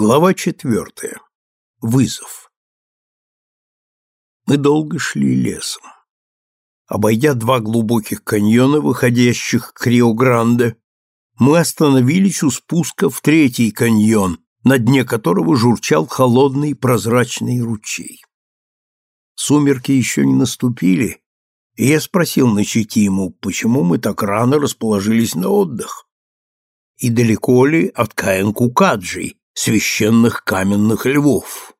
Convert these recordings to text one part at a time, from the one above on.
Глава четвертая. Вызов. Мы долго шли лесом. Обойдя два глубоких каньона, выходящих к Рио-Гранде, мы остановились у спуска в третий каньон, на дне которого журчал холодный прозрачный ручей. Сумерки еще не наступили, и я спросил Начитиму, почему мы так рано расположились на отдых. И далеко ли от Каэн-Кукаджи, священных каменных львов?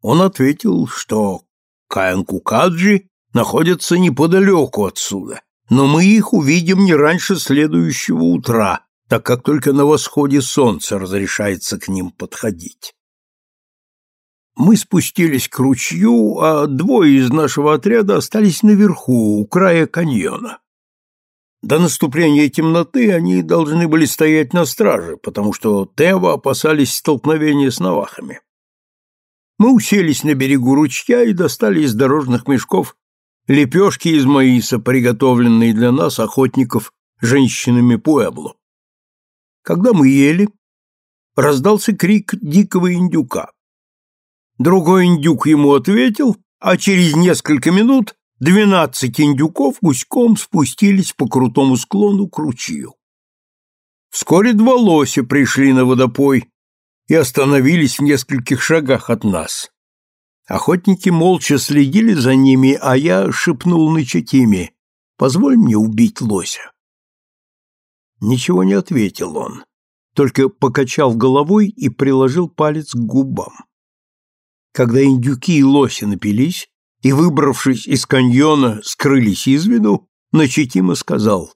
Он ответил, что Каэн-Кукаджи находятся неподалеку отсюда, но мы их увидим не раньше следующего утра, так как только на восходе солнца разрешается к ним подходить. Мы спустились к ручью, а двое из нашего отряда остались наверху, у края каньона. До наступления темноты они должны были стоять на страже, потому что Тева опасались столкновения с навахами. Мы уселись на берегу ручья и достали из дорожных мешков лепешки из маиса, приготовленные для нас, охотников, женщинами Пуэбло. Когда мы ели, раздался крик дикого индюка. Другой индюк ему ответил, а через несколько минут двенадцать индюков гуськом спустились по крутому склону к ручью. Вскоре два лося пришли на водопой и остановились в нескольких шагах от нас. Охотники молча следили за ними, а я шепнул на Чатиме, «Позволь мне убить лося». Ничего не ответил он, только покачал головой и приложил палец к губам. Когда индюки и лоси напились и, выбравшись из каньона, скрылись из виду, Начитима сказал,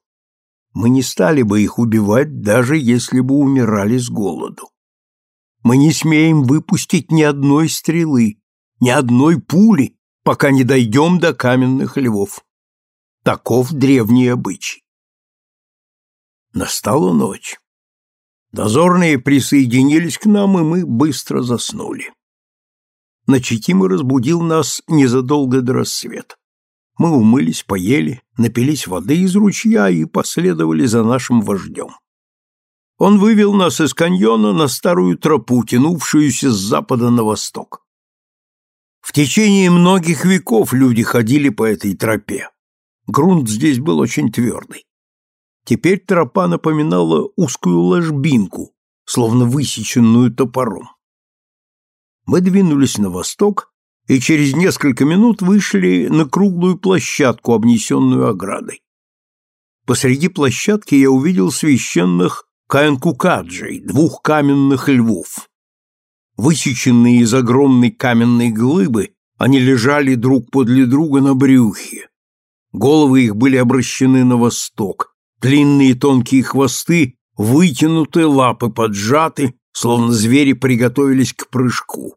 «Мы не стали бы их убивать, даже если бы умирали с голоду. Мы не смеем выпустить ни одной стрелы, ни одной пули, пока не дойдем до каменных львов. Таков древний обычай. Настала ночь. Дозорные присоединились к нам, и мы быстро заснули. Начитимый разбудил нас незадолго до рассвета. Мы умылись, поели, напились воды из ручья и последовали за нашим вождем. Он вывел нас из каньона на старую тропу, тянувшуюся с запада на восток. В течение многих веков люди ходили по этой тропе. Грунт здесь был очень твердый. Теперь тропа напоминала узкую ложбинку, словно высеченную топором. Мы двинулись на восток и через несколько минут вышли на круглую площадку, обнесенную оградой. Посреди площадки я увидел священных каэнкукаджей, двух каменных львов. Высеченные из огромной каменной глыбы, они лежали друг подле друга на брюхе. Головы их были обращены на восток, длинные тонкие хвосты вытянуты, лапы поджаты, словно звери приготовились к прыжку.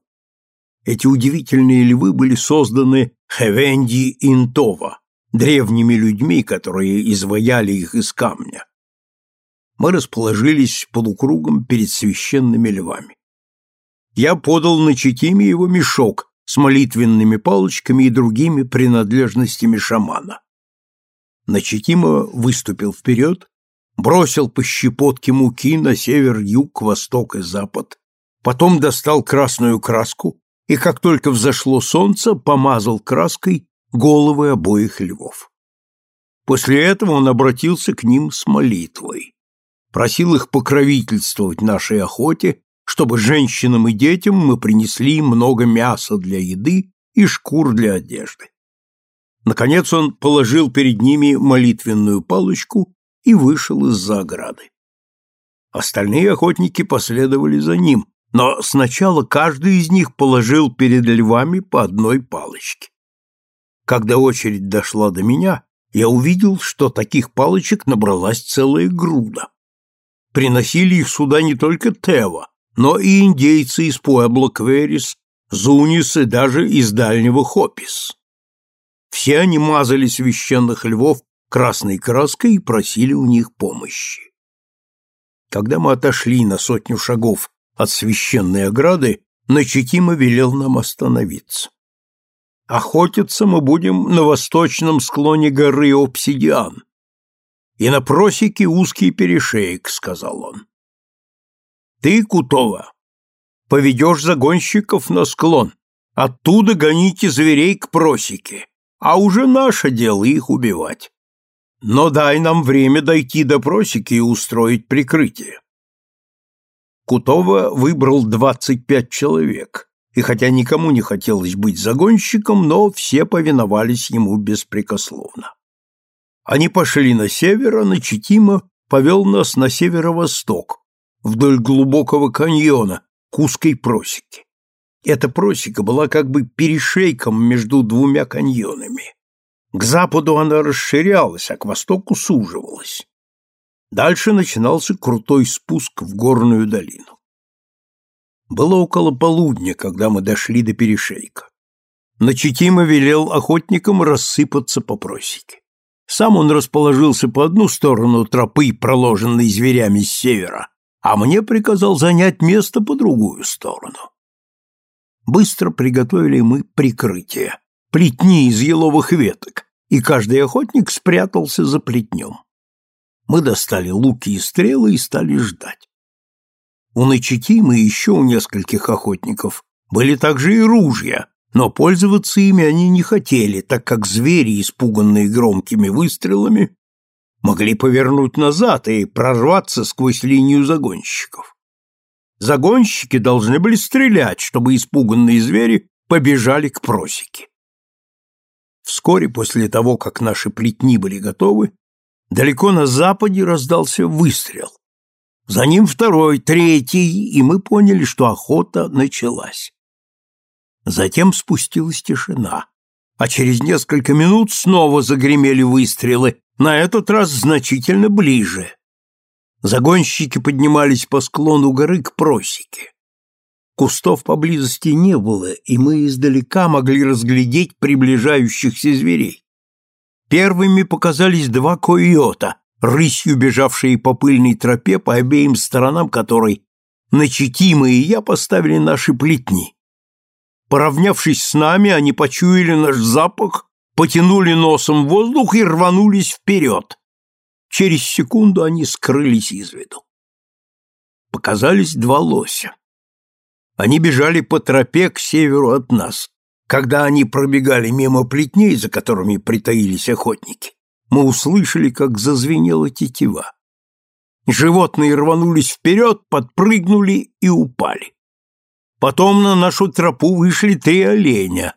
Эти удивительные львы были созданы Хевенди Интова, древними людьми, которые изваяли их из камня. Мы расположились полукругом перед священными львами. Я подал на Читиме его мешок с молитвенными палочками и другими принадлежностями шамана. Начитимо выступил вперед, бросил по щепотке муки на север, юг, восток и запад, потом достал красную краску и, как только взошло солнце, помазал краской головы обоих львов. После этого он обратился к ним с молитвой, просил их покровительствовать нашей охоте, чтобы женщинам и детям мы принесли много мяса для еды и шкур для одежды. Наконец он положил перед ними молитвенную палочку и вышел из-за ограды. Остальные охотники последовали за ним, но сначала каждый из них положил перед львами по одной палочке. Когда очередь дошла до меня, я увидел, что таких палочек набралась целая груда. Приносили их сюда не только Тева, но и индейцы из Пуэбло-Кверис, Зунис и даже из дальнего Хопис. Все они мазали священных львов красной краской и просили у них помощи. Когда мы отошли на сотню шагов от священной ограды, Начитима велел нам остановиться. Охотиться мы будем на восточном склоне горы Обсидиан. И на просеке узкий перешеек, — сказал он. Ты, Кутова, поведешь загонщиков на склон. Оттуда гоните зверей к просеке, а уже наше дело их убивать. Но дай нам время дойти до просеки и устроить прикрытие. Кутова выбрал двадцать пять человек, и хотя никому не хотелось быть загонщиком, но все повиновались ему беспрекословно. Они пошли на север, а Начитима повел нас на северо-восток, вдоль глубокого каньона, к узкой просеке. Эта просека была как бы перешейком между двумя каньонами. К западу она расширялась, а к востоку суживалась. Дальше начинался крутой спуск в горную долину. Было около полудня, когда мы дошли до перешейка. Начитимо велел охотникам рассыпаться по просеке. Сам он расположился по одну сторону тропы, проложенной зверями с севера, а мне приказал занять место по другую сторону. Быстро приготовили мы прикрытие, плетни из еловых веток, и каждый охотник спрятался за плетнем. Мы достали луки и стрелы и стали ждать. У Начитима и еще у нескольких охотников были также и ружья, но пользоваться ими они не хотели, так как звери, испуганные громкими выстрелами, могли повернуть назад и прорваться сквозь линию загонщиков. Загонщики должны были стрелять, чтобы испуганные звери побежали к просеке. Вскоре после того, как наши плетни были готовы, далеко на западе раздался выстрел. За ним второй, третий, и мы поняли, что охота началась. Затем спустилась тишина, а через несколько минут снова загремели выстрелы, на этот раз значительно ближе. Загонщики поднимались по склону горы к просеке. Кустов поблизости не было, и мы издалека могли разглядеть приближающихся зверей. Первыми показались два койота, рысью бежавшие по пыльной тропе, по обеим сторонам которой Начитима и я поставили наши плетни. Поравнявшись с нами, они почуяли наш запах, потянули носом воздух и рванулись вперед. Через секунду они скрылись из виду. Показались два лося. Они бежали по тропе к северу от нас. Когда они пробегали мимо плетней, за которыми притаились охотники, мы услышали, как зазвенела тетива. Животные рванулись вперед, подпрыгнули и упали. Потом на нашу тропу вышли три оленя.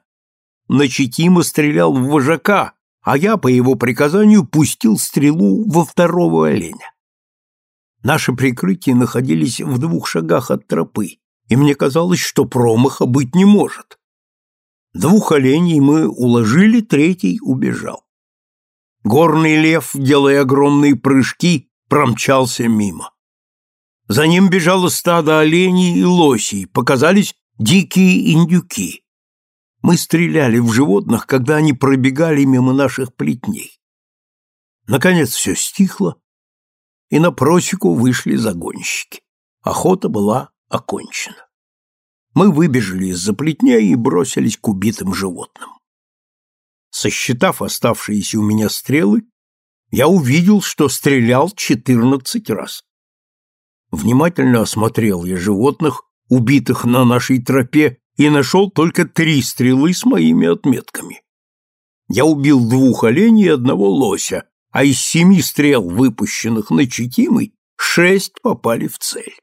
Начитимо стрелял в вожака, а я, по его приказанию, пустил стрелу во второго оленя. Наши прикрытия находились в двух шагах от тропы, и мне казалось, что промаха быть не может. Двух оленей мы уложили, третий убежал. Горный лев, делая огромные прыжки, промчался мимо. За ним бежало стадо оленей и лосей, показались дикие индюки. Мы стреляли в животных, когда они пробегали мимо наших плетней. Наконец все стихло, и на просеку вышли загонщики. Охота была окончена. Мы выбежали из-за плетня и бросились к убитым животным. Сосчитав оставшиеся у меня стрелы, я увидел, что стрелял четырнадцать раз. Внимательно осмотрел я животных, убитых на нашей тропе, и нашел только три стрелы с моими отметками. Я убил двух оленей и одного лося, а из семи стрел, выпущенных на Читимой, шесть попали в цель.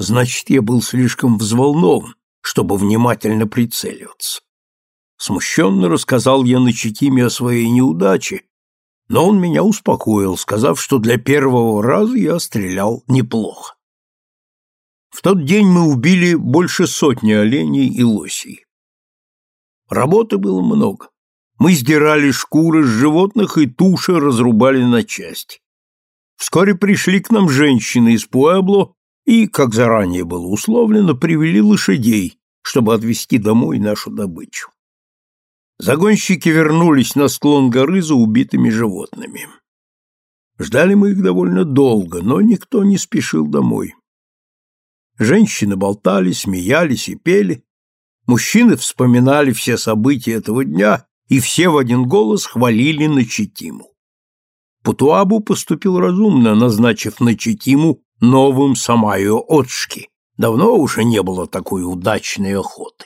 Значит, я был слишком взволнован, чтобы внимательно прицеливаться. Смущенно рассказал я на Читиме о своей неудаче но он меня успокоил, сказав, что для первого раза я стрелял неплохо. В тот день мы убили больше сотни оленей и лосей. Работы было много. Мы сдирали шкуры с животных и туши разрубали на части. Вскоре пришли к нам женщины из Пуэбло и, как заранее было условлено, привели лошадей, чтобы отвезти домой нашу добычу. Загонщики вернулись на склон горы за убитыми животными. Ждали мы их довольно долго, но никто не спешил домой. Женщины болтали, смеялись и пели. Мужчины вспоминали все события этого дня, и все в один голос хвалили Начитиму. Путуабу поступил разумно, назначив Начитиму новым Самайо Отшки, Давно уже не было такой удачной охоты.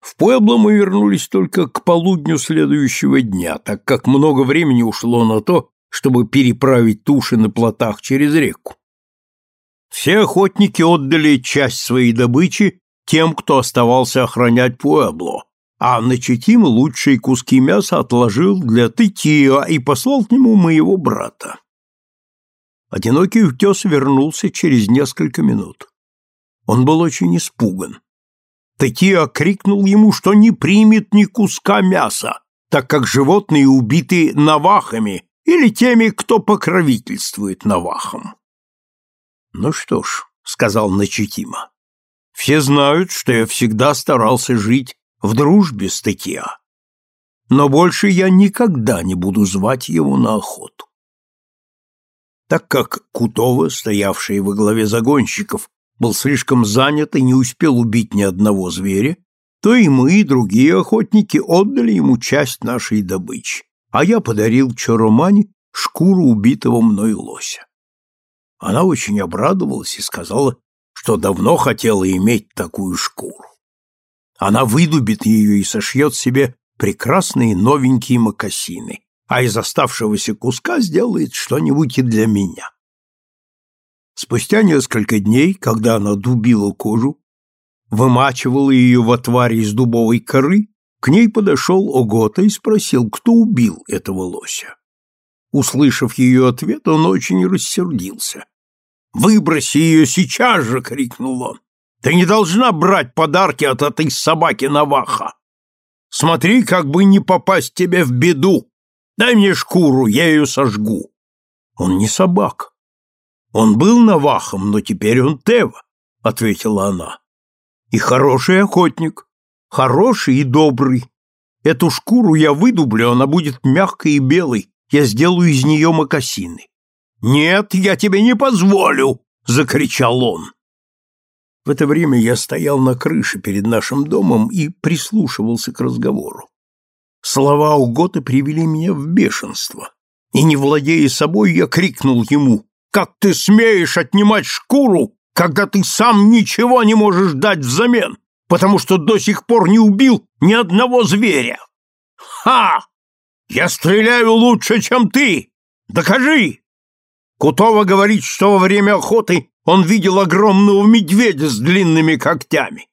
В Пуэбло мы вернулись только к полудню следующего дня, так как много времени ушло на то, чтобы переправить туши на плотах через реку. Все охотники отдали часть своей добычи тем, кто оставался охранять Пуэбло, а на Читим лучшие куски мяса отложил для Тетио и послал к нему моего брата. Одинокий утес вернулся через несколько минут. Он был очень испуган. Тетио крикнул ему, что не примет ни куска мяса, так как животные убиты навахами или теми, кто покровительствует навахам. «Ну что ж», — сказал Начитима, — «все знают, что я всегда старался жить в дружбе с Текиа. Но больше я никогда не буду звать его на охоту». Так как Кутова, стоявший во главе загонщиков, был слишком занят и не успел убить ни одного зверя, то и мы, и другие охотники, отдали ему часть нашей добычи, а я подарил Чоромане шкуру убитого мной лося. Она очень обрадовалась и сказала, что давно хотела иметь такую шкуру. Она выдубит ее и сошьет себе прекрасные новенькие мокасины, а из оставшегося куска сделает что-нибудь и для меня. Спустя несколько дней, когда она дубила кожу, вымачивала ее в отваре из дубовой коры, к ней подошел Огота и спросил, кто убил этого лося. Услышав ее ответ, он очень рассердился. «Выброси ее сейчас же!» — крикнул он. «Ты не должна брать подарки от этой собаки Наваха! Смотри, как бы не попасть тебе в беду! Дай мне шкуру, я ее сожгу!» «Он не собака. Он был Навахом, но теперь он Тева», — ответила она. «И хороший охотник, хороший и добрый. Эту шкуру я выдублю, она будет мягкой и белой, я сделаю из нее мокасины. «Нет, я тебе не позволю!» — закричал он. В это время я стоял на крыше перед нашим домом и прислушивался к разговору. Слова Угота привели меня в бешенство, и, не владея собой, я крикнул ему, «Как ты смеешь отнимать шкуру, когда ты сам ничего не можешь дать взамен, потому что до сих пор не убил ни одного зверя? Ха! Я стреляю лучше, чем ты! Докажи!» Кутова говорит, что во время охоты он видел огромного медведя с длинными когтями.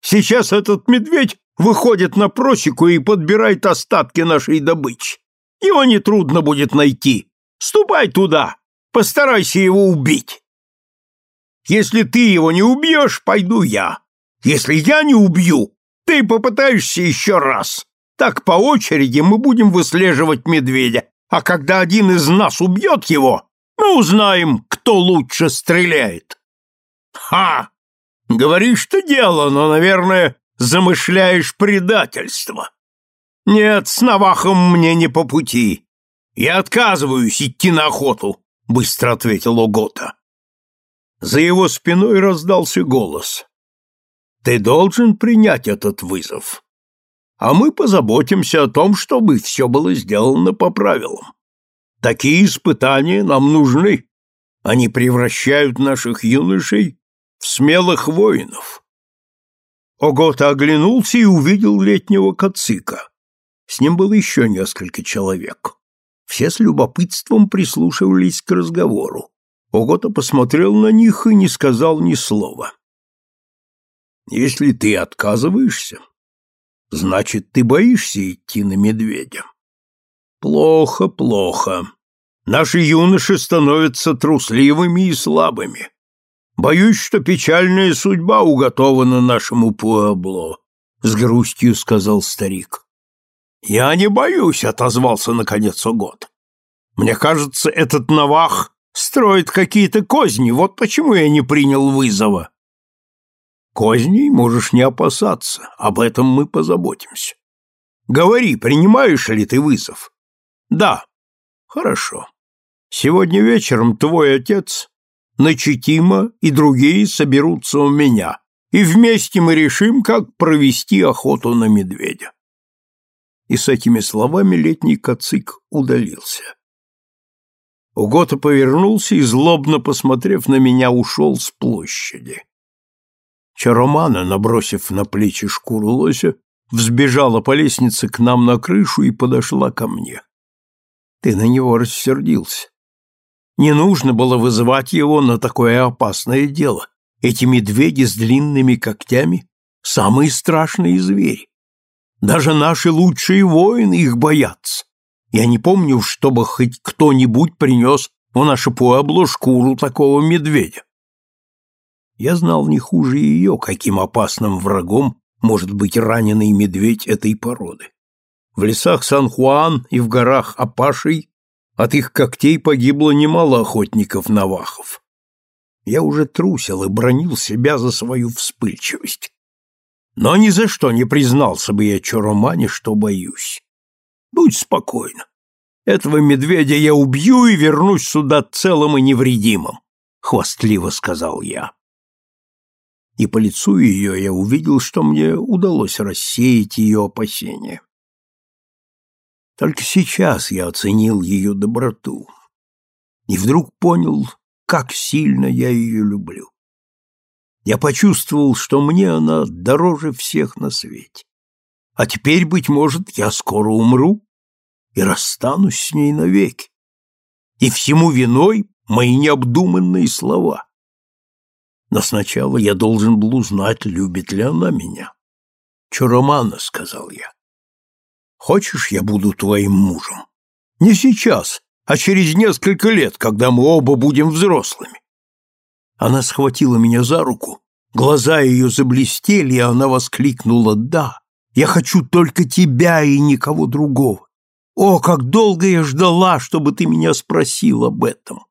Сейчас этот медведь выходит на просеку и подбирает остатки нашей добычи. Его нетрудно будет найти. Ступай туда, постарайся его убить. Если ты его не убьешь, пойду я. Если я не убью, ты попытаешься еще раз. Так по очереди мы будем выслеживать медведя, а когда один из нас убьет его, мы узнаем, кто лучше стреляет. Ха! Говоришь ты дело, но, наверное, замышляешь предательство. Нет, с Навахом мне не по пути. Я отказываюсь идти на охоту, быстро ответил Огота. За его спиной раздался голос. Ты должен принять этот вызов. А мы позаботимся о том, чтобы все было сделано по правилам. Такие испытания нам нужны. Они превращают наших юношей в смелых воинов. Огота оглянулся и увидел летнего кацика. С ним было еще несколько человек. Все с любопытством прислушивались к разговору. Огота посмотрел на них и не сказал ни слова. «Если ты отказываешься, значит, ты боишься идти на медведя. Плохо, плохо. Наши юноши становятся трусливыми и слабыми. Боюсь, что печальная судьба уготована нашему Пуабло, с грустью сказал старик. Я не боюсь, отозвался наконец Огот. Мне кажется, этот Навах строит какие-то козни, вот почему я не принял вызова. Козней можешь не опасаться, об этом мы позаботимся. Говори, принимаешь ли ты вызов? Да. Хорошо. Сегодня вечером твой отец, Начитима и другие соберутся у меня, и вместе мы решим, как провести охоту на медведя. И с этими словами летний кацик удалился. Угота повернулся и, злобно посмотрев на меня, ушел с площади. Чаромана, набросив на плечи шкуру лося, взбежала по лестнице к нам на крышу и подошла ко мне. Ты на него рассердился. Не нужно было вызывать его на такое опасное дело. Эти медведи с длинными когтями — самые страшные звери. Даже наши лучшие воины их боятся. Я не помню, чтобы хоть кто-нибудь принес в наше пуэбло шкуру такого медведя. Я знал не хуже ее, каким опасным врагом может быть раненый медведь этой породы. В лесах Сан-Хуан и в горах Апашей от их когтей погибло немало охотников-навахов. Я уже трусил и бронил себя за свою вспыльчивость. Но ни за что не признался бы я Чоромане, что боюсь. Будь спокойна. Этого медведя я убью и вернусь сюда целым и невредимым, — хвастливо сказал я. И по лицу ее я увидел, что мне удалось рассеять ее опасения. Только сейчас я оценил ее доброту и вдруг понял, как сильно я ее люблю. Я почувствовал, что мне она дороже всех на свете. А теперь, быть может, я скоро умру и расстанусь с ней навеки. И всему виной мои необдуманные слова. Но сначала я должен был узнать, любит ли она меня. «Чуромана», — сказал я. Хочешь, я буду твоим мужем? Не сейчас, а через несколько лет, когда мы оба будем взрослыми. Она схватила меня за руку, глаза ее заблестели, и она воскликнула «Да, я хочу только тебя и никого другого. О, как долго я ждала, чтобы ты меня спросил об этом!»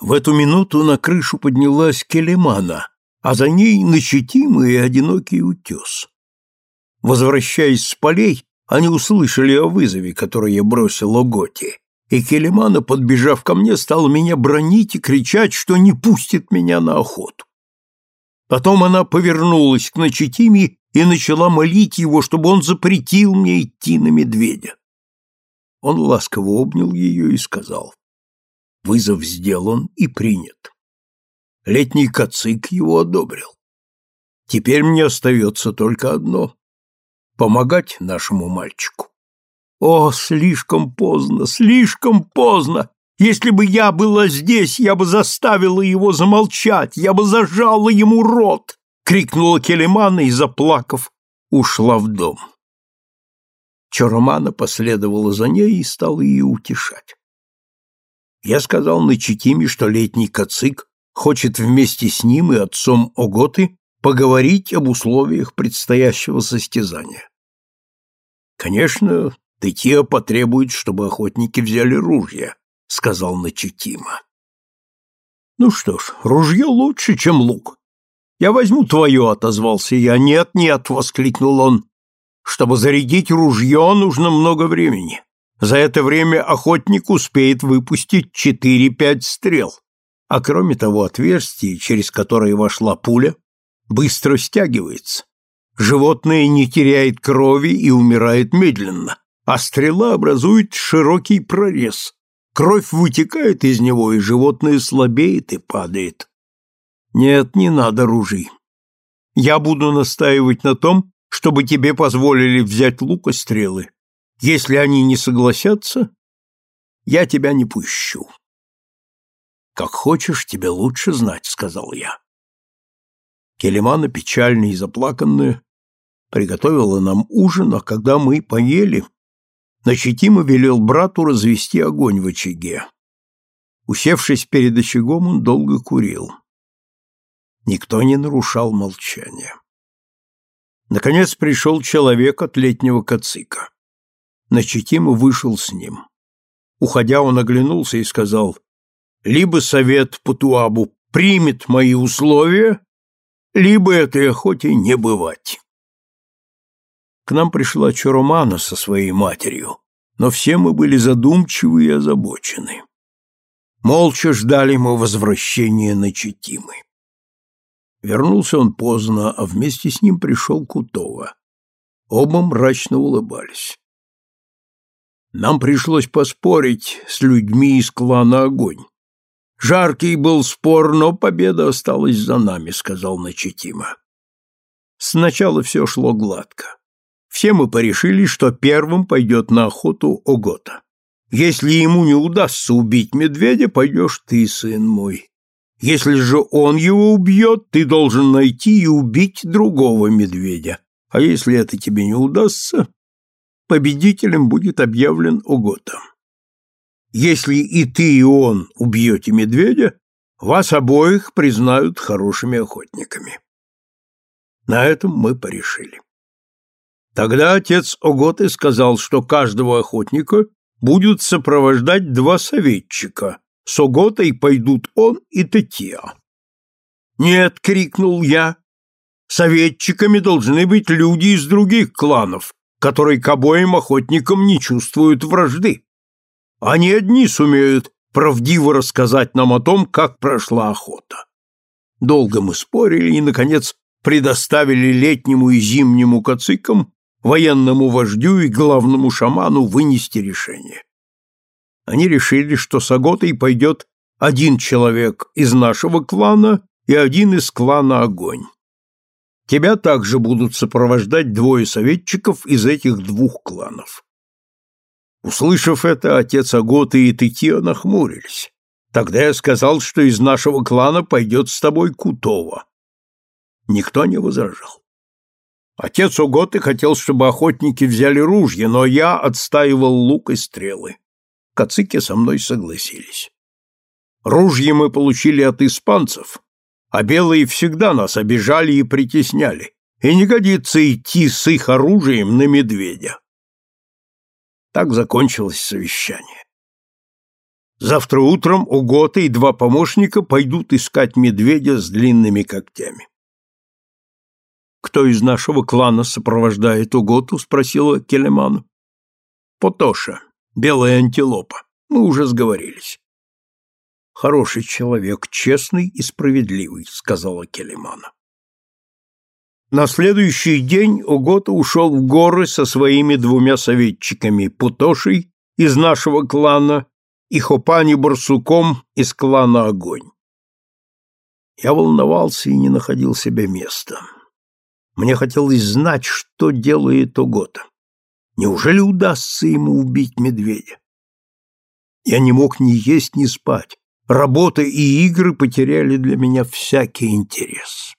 В эту минуту на крышу поднялась Келемана, а за ней начетимый и одинокий утес. Возвращаясь с полей, они услышали о вызове, который я бросил Оготи, и Келемана, подбежав ко мне, стала меня бронить и кричать, что не пустит меня на охоту. Потом она повернулась к Начитиме и начала молить его, чтобы он запретил мне идти на медведя. Он ласково обнял ее и сказал, «Вызов сделан и принят. Летний кацик его одобрил. Теперь мне остается только одно помогать нашему мальчику. О, слишком поздно, слишком поздно! Если бы я была здесь, я бы заставила его замолчать, я бы зажала ему рот!» — крикнула Келемана и, заплакав, ушла в дом. Чоромана последовала за ней и стала ее утешать. Я сказал на что летний кацик хочет вместе с ним и отцом Оготы поговорить об условиях предстоящего состязания. Конечно, Тетия потребует, чтобы охотники взяли ружья, сказал Начитима. Ну что ж, ружье лучше, чем лук. Я возьму твое, отозвался я. Нет, нет, воскликнул он. Чтобы зарядить ружье, нужно много времени. За это время охотник успеет выпустить четыре-пять стрел. А кроме того, отверстие, через которое вошла пуля, быстро стягивается. Животное не теряет крови и умирает медленно, а стрела образует широкий прорез. Кровь вытекает из него, и животное слабеет и падает. Нет, не надо ружей. Я буду настаивать на том, чтобы тебе позволили взять лук и стрелы. Если они не согласятся, я тебя не пущу. Как хочешь, тебе лучше знать, сказал я. Келемана, печальная и заплаканная, приготовила нам ужин, а когда мы поели, Начетимо велел брату развести огонь в очаге. Усевшись перед очагом, он долго курил. Никто не нарушал молчания. Наконец пришел человек от летнего кацика. Начетимо вышел с ним. Уходя, он оглянулся и сказал, «Либо совет Патуабу примет мои условия, либо этой охоте не бывать». К нам пришла Чорумана со своей матерью, но все мы были задумчивы и озабочены. Молча ждали мы возвращения на Читимы. Вернулся он поздно, а вместе с ним пришел Кутова. Оба мрачно улыбались. Нам пришлось поспорить с людьми из клана Огонь. Жаркий был спор, но победа осталась за нами, сказал Начитима. Сначала все шло гладко. Все мы порешили, что первым пойдет на охоту Огота. Если ему не удастся убить медведя, пойдешь ты, сын мой. Если же он его убьет, ты должен найти и убить другого медведя. А если это тебе не удастся, победителем будет объявлен Огота. Если и ты, и он убьете медведя, вас обоих признают хорошими охотниками. На этом мы порешили. Тогда отец Оготы сказал, что каждого охотника будут сопровождать два советчика. С Оготой пойдут он и Татья. «Нет!» — крикнул я. «Советчиками должны быть люди из других кланов, которые к обоим охотникам не чувствуют вражды. Они одни сумеют правдиво рассказать нам о том, как прошла охота». Долго мы спорили и, наконец, предоставили летнему и зимнему кацикам военному вождю и главному шаману вынести решение. Они решили, что с Аготой пойдет один человек из нашего клана и один из клана Огонь. Тебя также будут сопровождать двое советчиков из этих двух кланов. Услышав это, отец Аготы и Тытия нахмурились. Тогда я сказал, что из нашего клана пойдет с тобой Кутова. Никто не возражал. Отец Уготы хотел, чтобы охотники взяли ружья, но я отстаивал лук и стрелы. Кацики со мной согласились. Ружья мы получили от испанцев, а белые всегда нас обижали и притесняли, и не годится идти с их оружием на медведя. Так закончилось совещание. Завтра утром Угота и два помощника пойдут искать медведя с длинными когтями. «Кто из нашего клана сопровождает Уготу?» — спросила Келеман. «Потоша, белая антилопа. Мы уже сговорились». «Хороший человек, честный и справедливый», — сказала Келемана. На следующий день Угота ушел в горы со своими двумя советчиками, Путошей из нашего клана и Хопани Барсуком из клана Огонь. Я волновался и не находил себе места. Мне хотелось знать, что делает Огота. Неужели удастся ему убить медведя? Я не мог ни есть, ни спать. Работа и игры потеряли для меня всякий интерес.